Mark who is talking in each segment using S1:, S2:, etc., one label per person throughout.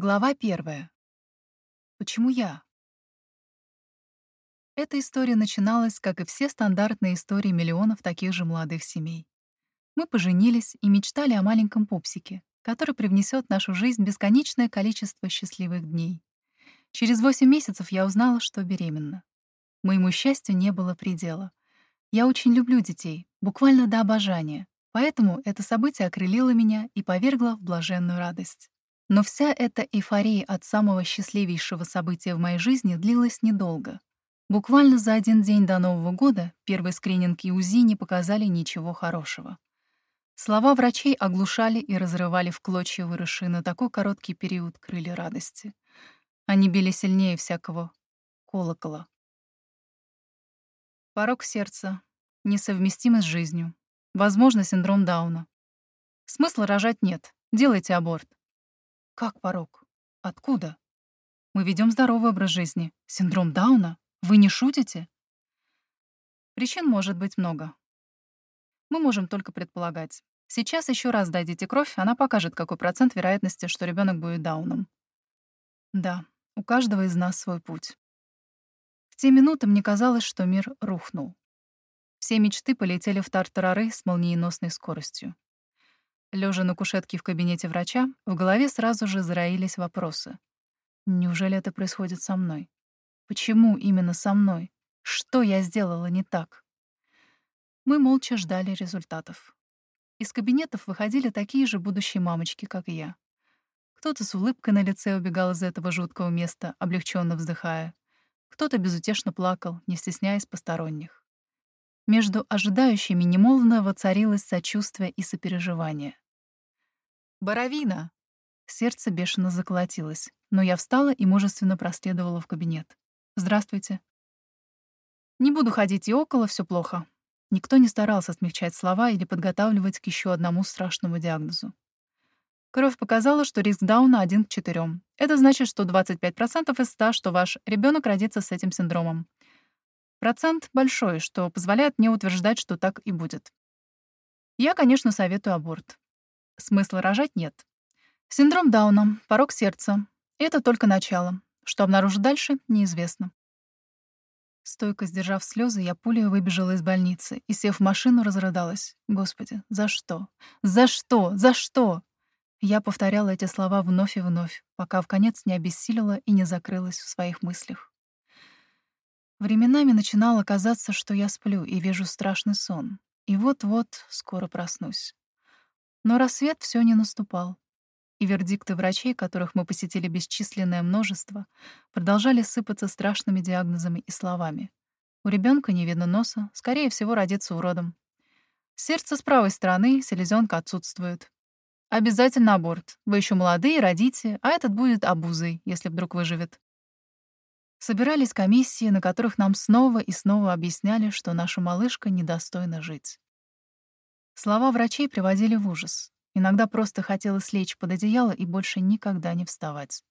S1: Глава первая. Почему я? Эта история начиналась, как и все стандартные истории миллионов таких же молодых семей. Мы поженились и мечтали о маленьком пупсике, который привнесет в нашу жизнь бесконечное количество счастливых дней. Через 8 месяцев я узнала, что беременна. Моему счастью не было предела. Я очень люблю детей, буквально до обожания, поэтому это событие окрылило меня и повергло в блаженную радость. Но вся эта эйфория от самого счастливейшего события в моей жизни длилась недолго. Буквально за один день до Нового года первый скрининг и УЗИ не показали ничего хорошего. Слова врачей оглушали и разрывали в клочья выросшие на такой короткий период крылья радости. Они били сильнее всякого колокола. Порог сердца, несовместимый с жизнью. Возможно, синдром Дауна. Смысла рожать нет. Делайте аборт. Как порог? Откуда? Мы ведем здоровый образ жизни. Синдром Дауна? Вы не шутите? Причин может быть много. Мы можем только предполагать. Сейчас еще раз дадите кровь, она покажет, какой процент вероятности, что ребенок будет Дауном. Да, у каждого из нас свой путь. В те минуты мне казалось, что мир рухнул. Все мечты полетели в тартарары с молниеносной скоростью. Лежа на кушетке в кабинете врача, в голове сразу же зароились вопросы. Неужели это происходит со мной? Почему именно со мной? Что я сделала не так? Мы молча ждали результатов. Из кабинетов выходили такие же будущие мамочки, как и я. Кто-то с улыбкой на лице убегал из этого жуткого места, облегченно вздыхая. Кто-то безутешно плакал, не стесняясь посторонних. Между ожидающими немолвно воцарилось сочувствие и сопереживание. «Боровина!» Сердце бешено заколотилось, но я встала и мужественно проследовала в кабинет. «Здравствуйте». Не буду ходить и около, все плохо. Никто не старался смягчать слова или подготавливать к еще одному страшному диагнозу. Кровь показала, что риск Дауна 1 к 4. Это значит, что 25% из 100, что ваш ребенок родится с этим синдромом. Процент большой, что позволяет мне утверждать, что так и будет. Я, конечно, советую аборт. Смысла рожать нет. Синдром Дауна, порог сердца — это только начало. Что обнаружить дальше, неизвестно. Стойко сдержав слезы, я пулей выбежала из больницы и, сев в машину, разрыдалась. Господи, за что? За что? За что? Я повторяла эти слова вновь и вновь, пока в конец не обессилила и не закрылась в своих мыслях. Временами начинало казаться, что я сплю и вижу страшный сон, и вот-вот скоро проснусь. Но рассвет все не наступал, и вердикты врачей, которых мы посетили бесчисленное множество, продолжали сыпаться страшными диагнозами и словами. У ребенка не видно носа, скорее всего, родится уродом. Сердце с правой стороны, селезенка отсутствует. Обязательно аборт. Вы еще молодые, родите, а этот будет обузой, если вдруг выживет. Собирались комиссии, на которых нам снова и снова объясняли, что наша малышка недостойна жить. Слова врачей приводили в ужас. Иногда просто хотелось лечь под одеяло и больше никогда не вставать.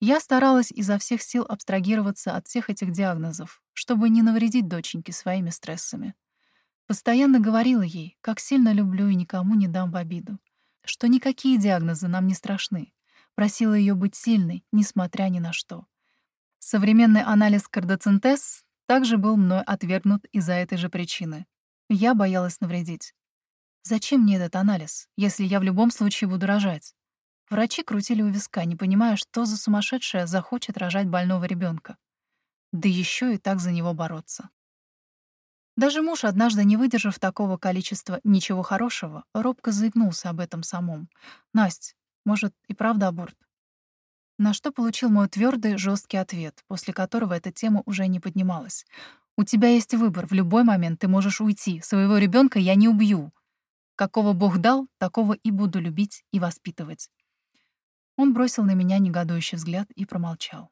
S1: Я старалась изо всех сил абстрагироваться от всех этих диагнозов, чтобы не навредить доченьке своими стрессами. Постоянно говорила ей, как сильно люблю и никому не дам в обиду, что никакие диагнозы нам не страшны. Просила ее быть сильной, несмотря ни на что. Современный анализ кардоцинтез также был мной отвергнут из-за этой же причины. Я боялась навредить. Зачем мне этот анализ, если я в любом случае буду рожать? Врачи крутили у виска, не понимая, что за сумасшедшая захочет рожать больного ребенка. Да еще и так за него бороться. Даже муж, однажды не выдержав такого количества ничего хорошего, робко заикнулся об этом самом. «Насть, может, и правда аборт?» На что получил мой твердый, жесткий ответ, после которого эта тема уже не поднималась. «У тебя есть выбор, в любой момент ты можешь уйти. Своего ребенка я не убью. Какого Бог дал, такого и буду любить и воспитывать». Он бросил на меня негодующий взгляд и промолчал.